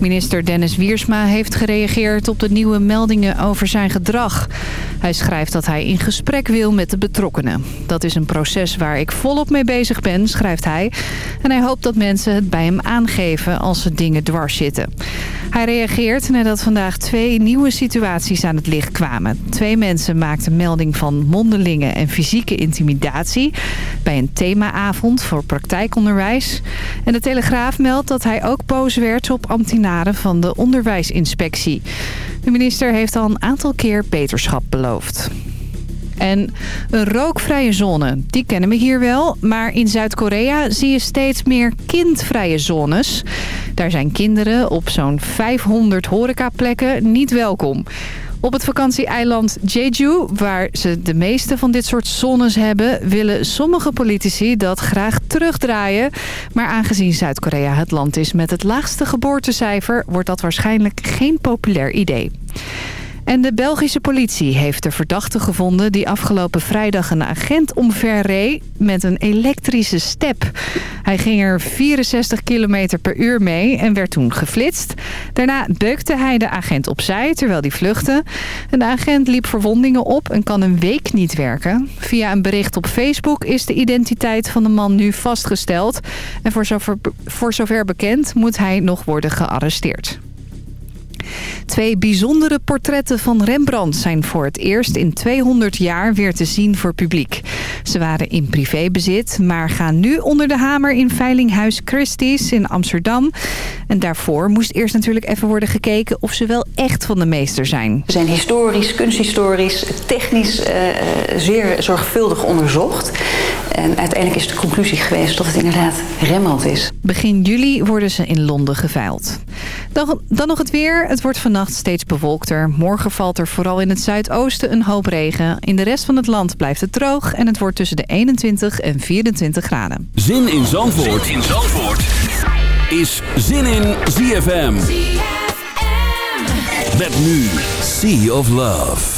Minister Dennis Wiersma heeft gereageerd op de nieuwe meldingen over zijn gedrag. Hij schrijft dat hij in gesprek wil met de betrokkenen. Dat is een proces waar ik volop mee bezig ben, schrijft hij. En hij hoopt dat mensen het bij hem aangeven als ze dingen dwars zitten. Hij reageert nadat vandaag twee nieuwe situaties aan het licht kwamen. Twee mensen maakten melding van mondelingen en fysieke intimidatie... bij een themaavond voor praktijkonderwijs. En de Telegraaf meldt dat hij ook boos werd op ambtenaren van de onderwijsinspectie. De minister heeft al een aantal keer beterschap beloofd. En een rookvrije zone, die kennen we hier wel. Maar in Zuid-Korea zie je steeds meer kindvrije zones. Daar zijn kinderen op zo'n 500 horecaplekken niet welkom. Op het vakantieeiland Jeju, waar ze de meeste van dit soort zones hebben... willen sommige politici dat graag terugdraaien. Maar aangezien Zuid-Korea het land is met het laagste geboortecijfer... wordt dat waarschijnlijk geen populair idee. En de Belgische politie heeft de verdachte gevonden... die afgelopen vrijdag een agent omverreed met een elektrische step. Hij ging er 64 km per uur mee en werd toen geflitst. Daarna beukte hij de agent opzij terwijl hij vluchtte. de agent liep verwondingen op en kan een week niet werken. Via een bericht op Facebook is de identiteit van de man nu vastgesteld. En voor zover, voor zover bekend moet hij nog worden gearresteerd. Twee bijzondere portretten van Rembrandt zijn voor het eerst in 200 jaar weer te zien voor publiek. Ze waren in privébezit, maar gaan nu onder de hamer in Veilinghuis Christie's in Amsterdam. En daarvoor moest eerst natuurlijk even worden gekeken of ze wel echt van de meester zijn. Ze zijn historisch, kunsthistorisch, technisch uh, zeer zorgvuldig onderzocht. En uiteindelijk is de conclusie geweest dat het inderdaad Rembrandt is. Begin juli worden ze in Londen geveild. Dan, dan nog het weer. Het wordt vannacht steeds bewolkter. Morgen valt er vooral in het zuidoosten een hoop regen. In de rest van het land blijft het droog en het wordt tussen de 21 en 24 graden. Zin in Zandvoort, zin in Zandvoort. is Zin in ZFM. ZFM. Met nu Sea of Love.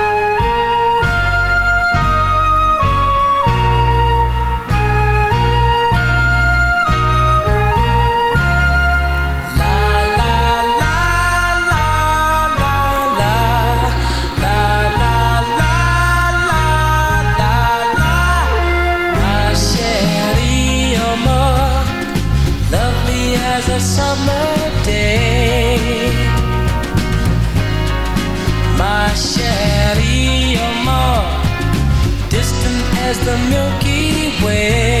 The Milky Way.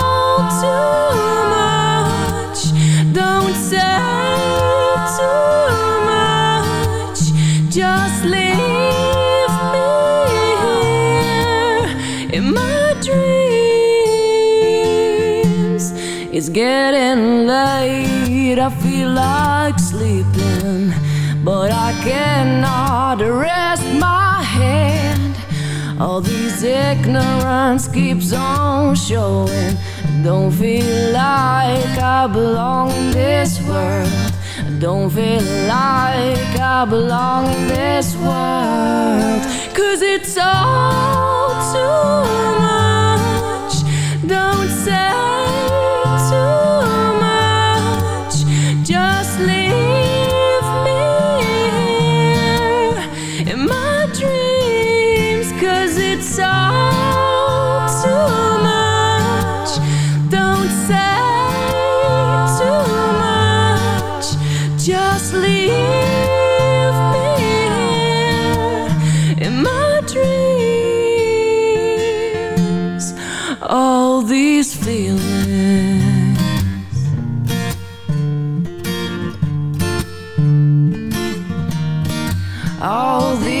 it's getting late, I feel like sleeping But I cannot rest my head. All these ignorance keeps on showing. Don't feel like I belong in this world. Don't feel like I belong in this world. Cause it's all too much. Don't tell. all the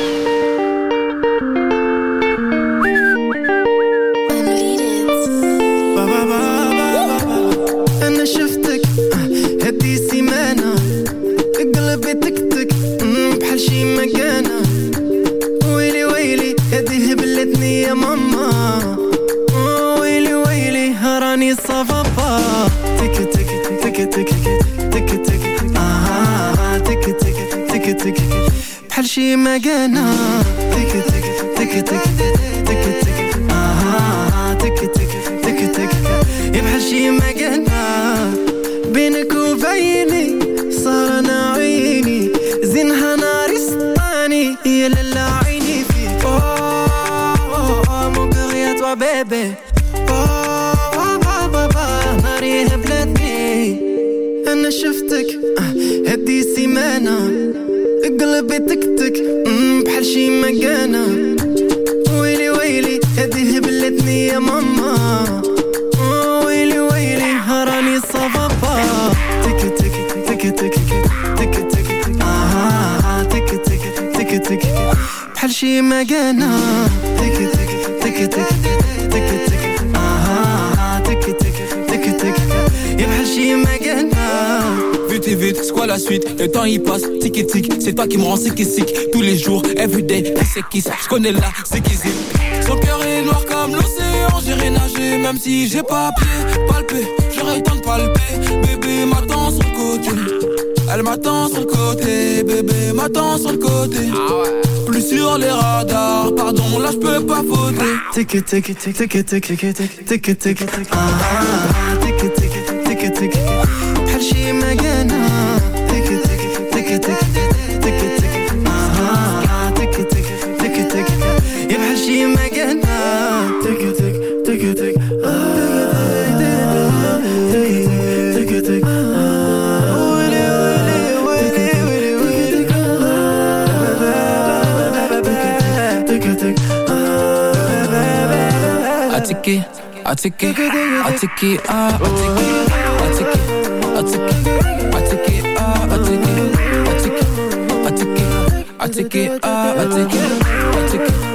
بحال شي مكانة تك تك تك تك تك تك. آه تك تك تك تك. بحال شي مكانة بينك وبيني صار أنا عيني. زينها ناري سطاني يا لالا عيني فيك أوه كور يا توا بيبي أنا شفتك آه، هدي سيمانة قلبي تكتك بحال شي مكانة. ويلي ويلي هدي هبلتني يا ماما. آه، ويلي ويلي راني صفافا تك تك تك تك تك تك آه تك تك تك تك. بحال شي مكانة. تك تك تك تك. Quoi la suite. Le temps il passe, tic et tic C'est toi qui me rends sick et sick. Tous les jours, everyday, c'est qui Je connais là, c'est qui Son cœur est noir comme l'océan. J'irai nager même si j'ai pas pied. Palpé, j'aurais le temps de palper. Bébé m'attend sur le côté. Elle m'attend sur le côté. Bébé m'attend sur le côté. Plus sur les radars. Pardon, là je peux pas faute Tic tic tic tic tic tic tic tic tic. Ah tic tic tic take it, I take it, ah, I take it, I take it, I take it, I take it, ah, I take it, I take it, I take it, I take it, ah, I take it, I take it,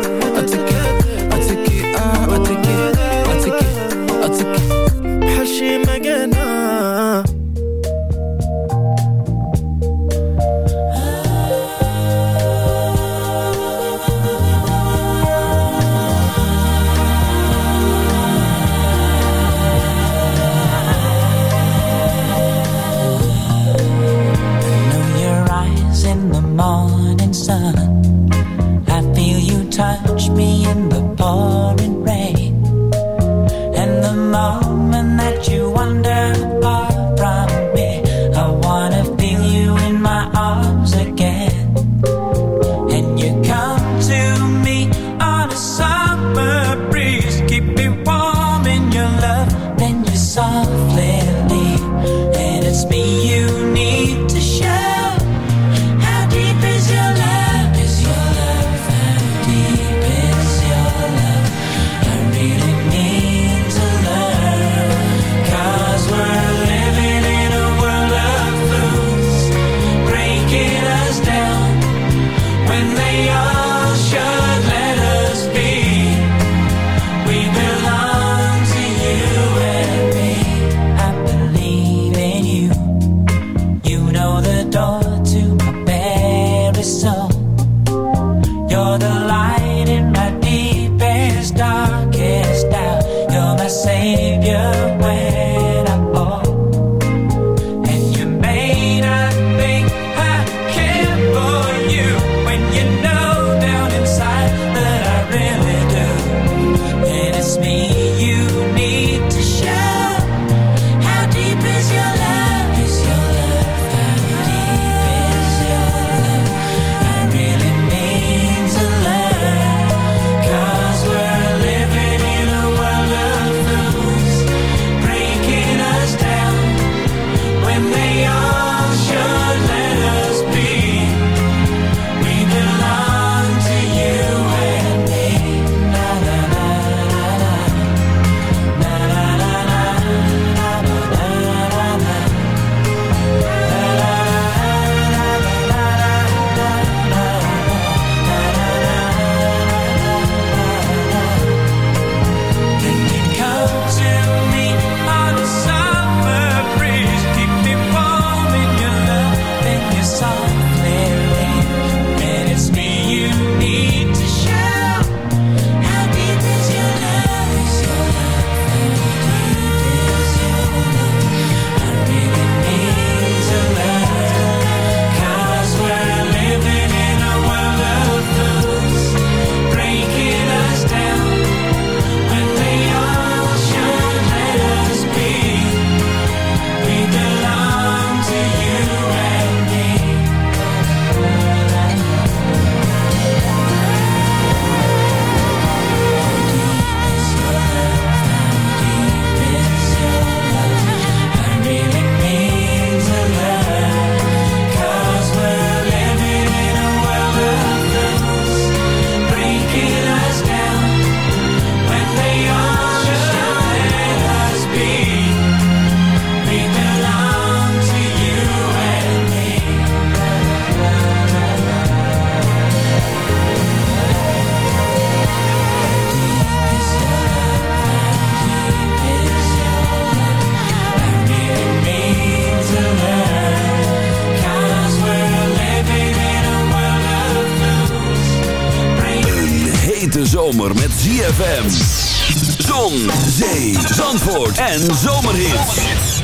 Zon, zee, zandvoort en zomerhit.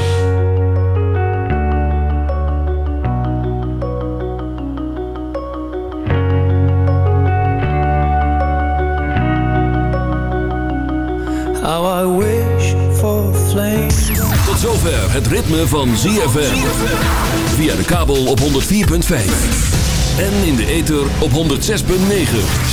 How I wish for flame. Tot zover het ritme van ZFM. Via de kabel op 104.5. En in de ether op 106.9.